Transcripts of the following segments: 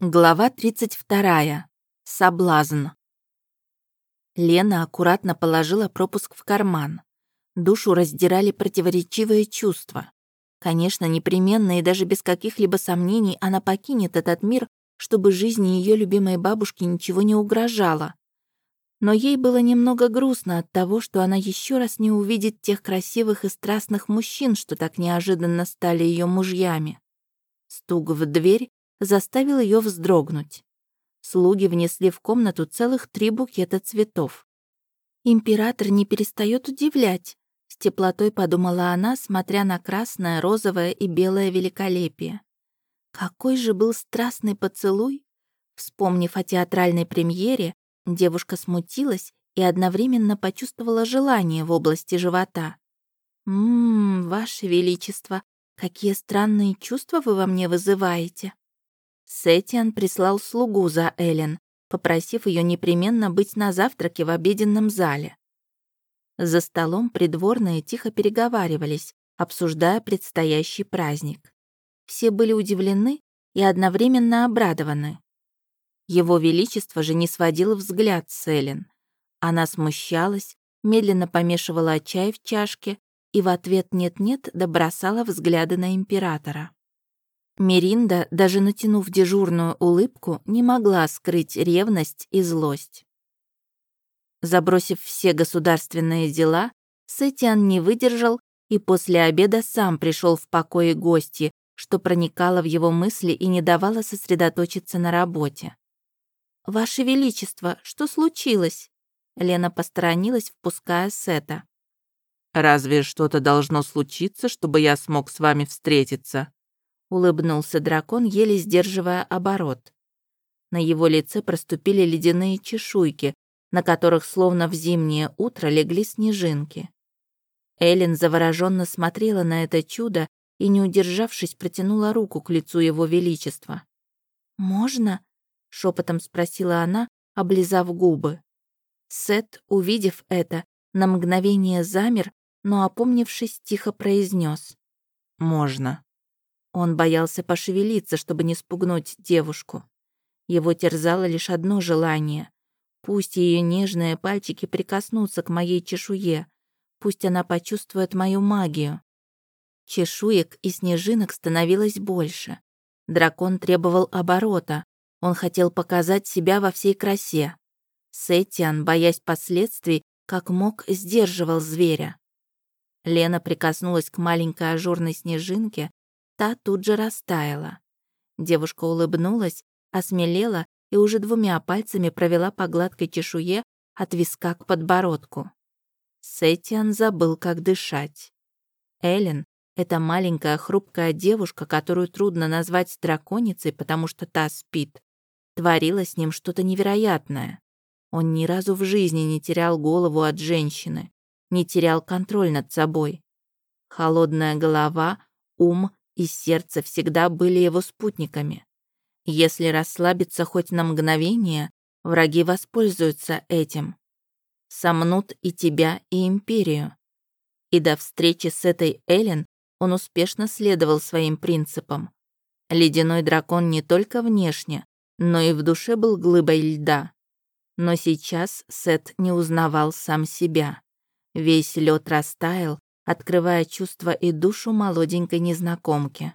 Глава 32. Соблазн. Лена аккуратно положила пропуск в карман. Душу раздирали противоречивые чувства. Конечно, непременно и даже без каких-либо сомнений она покинет этот мир, чтобы жизни ее любимой бабушки ничего не угрожало. Но ей было немного грустно от того, что она еще раз не увидит тех красивых и страстных мужчин, что так неожиданно стали ее мужьями. Стук в дверь заставил ее вздрогнуть. Слуги внесли в комнату целых три букета цветов. «Император не перестает удивлять», — с теплотой подумала она, смотря на красное, розовое и белое великолепие. Какой же был страстный поцелуй! Вспомнив о театральной премьере, девушка смутилась и одновременно почувствовала желание в области живота. «Ммм, Ваше Величество, какие странные чувства вы во мне вызываете!» Сетиан прислал слугу за Элен, попросив ее непременно быть на завтраке в обеденном зале. За столом придворные тихо переговаривались, обсуждая предстоящий праздник. Все были удивлены и одновременно обрадованы. Его Величество же не сводил взгляд с Элен. Она смущалась, медленно помешивала чай в чашке и в ответ «нет-нет» добросала взгляды на императора. Меринда, даже натянув дежурную улыбку, не могла скрыть ревность и злость. Забросив все государственные дела, Сетиан не выдержал и после обеда сам пришел в покое гости, что проникало в его мысли и не давало сосредоточиться на работе. «Ваше Величество, что случилось?» Лена посторонилась, впуская Сета. «Разве что-то должно случиться, чтобы я смог с вами встретиться?» Улыбнулся дракон, еле сдерживая оборот. На его лице проступили ледяные чешуйки, на которых словно в зимнее утро легли снежинки. Эллен завороженно смотрела на это чудо и, не удержавшись, протянула руку к лицу его величества. «Можно?» — шепотом спросила она, облизав губы. Сет, увидев это, на мгновение замер, но, опомнившись, тихо произнес: «Можно». Он боялся пошевелиться, чтобы не спугнуть девушку. Его терзало лишь одно желание. Пусть ее нежные пальчики прикоснутся к моей чешуе, пусть она почувствует мою магию. Чешуек и снежинок становилось больше. Дракон требовал оборота. Он хотел показать себя во всей красе. Сеттиан, боясь последствий, как мог, сдерживал зверя. Лена прикоснулась к маленькой ажурной снежинке, Та тут же растаяла. Девушка улыбнулась, осмелела и уже двумя пальцами провела по гладкой чешуе от виска к подбородку. Сетиан забыл, как дышать. Эллен — это маленькая хрупкая девушка, которую трудно назвать драконицей, потому что та спит. Творила с ним что-то невероятное. Он ни разу в жизни не терял голову от женщины, не терял контроль над собой. Холодная голова, ум и сердце всегда были его спутниками. Если расслабиться хоть на мгновение, враги воспользуются этим. Сомнут и тебя, и империю. И до встречи с этой Элен он успешно следовал своим принципам. Ледяной дракон не только внешне, но и в душе был глыбой льда. Но сейчас Сет не узнавал сам себя. Весь лед растаял, открывая чувства и душу молоденькой незнакомки.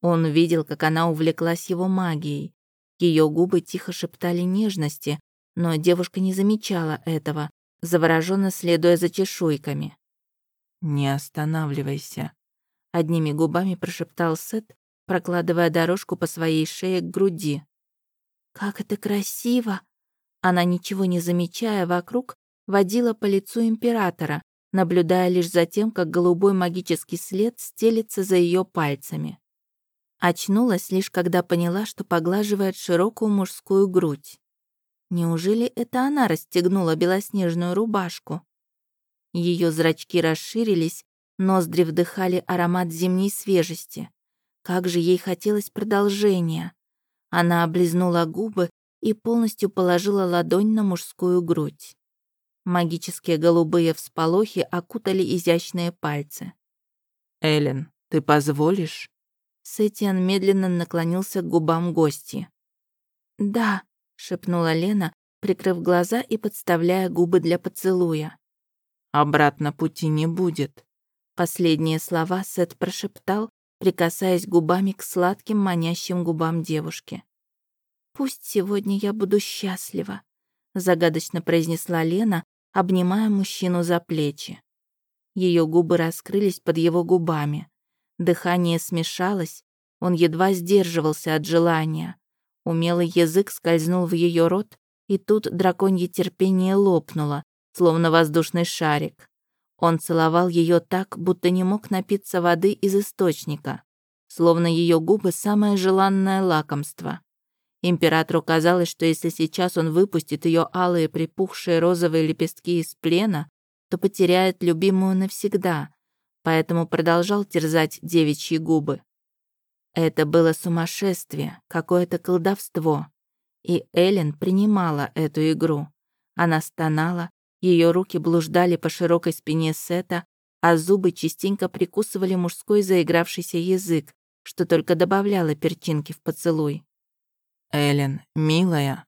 Он видел, как она увлеклась его магией. Ее губы тихо шептали нежности, но девушка не замечала этого, завороженно следуя за чешуйками. «Не останавливайся», — одними губами прошептал Сет, прокладывая дорожку по своей шее к груди. «Как это красиво!» Она, ничего не замечая вокруг, водила по лицу императора, наблюдая лишь за тем, как голубой магический след стелится за ее пальцами. Очнулась лишь когда поняла, что поглаживает широкую мужскую грудь. Неужели это она расстегнула белоснежную рубашку? Ее зрачки расширились, ноздри вдыхали аромат зимней свежести. Как же ей хотелось продолжения. Она облизнула губы и полностью положила ладонь на мужскую грудь. Магические голубые всполохи окутали изящные пальцы. «Эллен, ты позволишь?» Сетиан медленно наклонился к губам гости. «Да», — шепнула Лена, прикрыв глаза и подставляя губы для поцелуя. «Обратно пути не будет». Последние слова Сет прошептал, прикасаясь губами к сладким манящим губам девушки. «Пусть сегодня я буду счастлива», — загадочно произнесла Лена, обнимая мужчину за плечи. Ее губы раскрылись под его губами. Дыхание смешалось, он едва сдерживался от желания. Умелый язык скользнул в ее рот, и тут драконье терпение лопнуло, словно воздушный шарик. Он целовал ее так, будто не мог напиться воды из источника, словно ее губы самое желанное лакомство. Императору казалось, что если сейчас он выпустит ее алые припухшие розовые лепестки из плена, то потеряет любимую навсегда, поэтому продолжал терзать девичьи губы. Это было сумасшествие, какое-то колдовство. И Эллен принимала эту игру. Она стонала, ее руки блуждали по широкой спине Сета, а зубы частенько прикусывали мужской заигравшийся язык, что только добавляло перчинки в поцелуй. «Эллен, милая».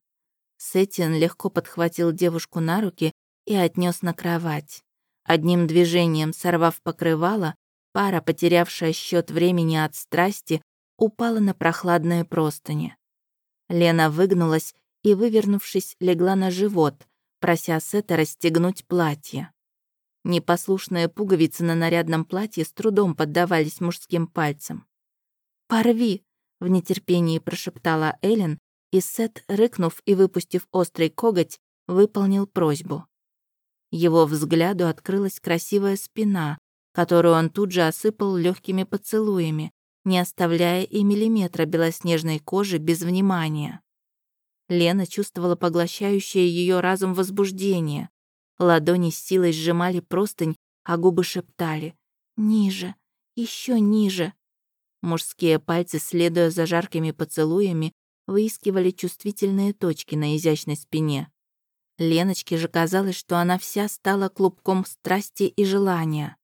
Сетин легко подхватил девушку на руки и отнес на кровать. Одним движением сорвав покрывало, пара, потерявшая счет времени от страсти, упала на прохладные простыни. Лена выгнулась и, вывернувшись, легла на живот, прося Сета расстегнуть платье. Непослушные пуговицы на нарядном платье с трудом поддавались мужским пальцам. «Порви!» — в нетерпении прошептала Эллен, и Сет, рыкнув и выпустив острый коготь, выполнил просьбу. Его взгляду открылась красивая спина, которую он тут же осыпал легкими поцелуями, не оставляя и миллиметра белоснежной кожи без внимания. Лена чувствовала поглощающее ее разум возбуждение. Ладони с силой сжимали простынь, а губы шептали «Ниже, еще ниже». Мужские пальцы, следуя за жаркими поцелуями, выискивали чувствительные точки на изящной спине. Леночке же казалось, что она вся стала клубком страсти и желания.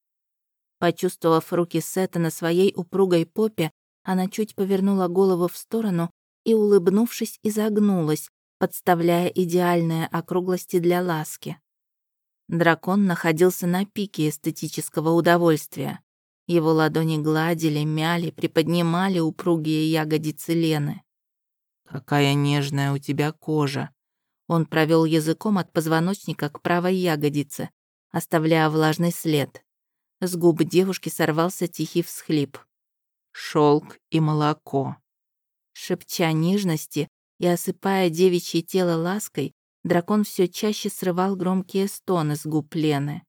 Почувствовав руки Сета на своей упругой попе, она чуть повернула голову в сторону и, улыбнувшись, изогнулась, подставляя идеальные округлости для ласки. Дракон находился на пике эстетического удовольствия. Его ладони гладили, мяли, приподнимали упругие ягодицы Лены. «Какая нежная у тебя кожа!» Он провел языком от позвоночника к правой ягодице, оставляя влажный след. С губ девушки сорвался тихий всхлип. Шелк и молоко. Шепча нежности и осыпая девичье тело лаской, дракон все чаще срывал громкие стоны с губ Лены.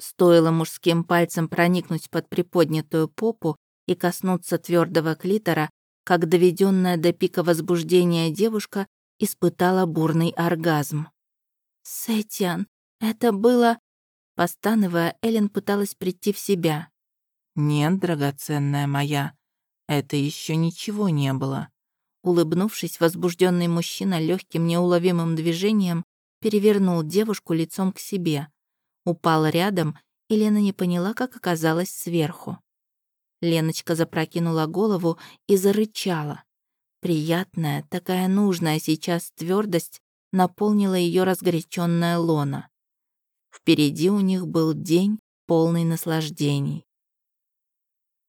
Стоило мужским пальцем проникнуть под приподнятую попу и коснуться твердого клитора, как доведенная до пика возбуждения девушка испытала бурный оргазм. «Сетиан, это было...» Постановая, Эллен пыталась прийти в себя. «Нет, драгоценная моя, это еще ничего не было. Улыбнувшись, возбужденный мужчина легким неуловимым движением перевернул девушку лицом к себе. Упал рядом, и Лена не поняла, как оказалась сверху. Леночка запрокинула голову и зарычала. Приятная, такая нужная сейчас твердость наполнила ее разгоряченное лона. Впереди у них был день, полный наслаждений.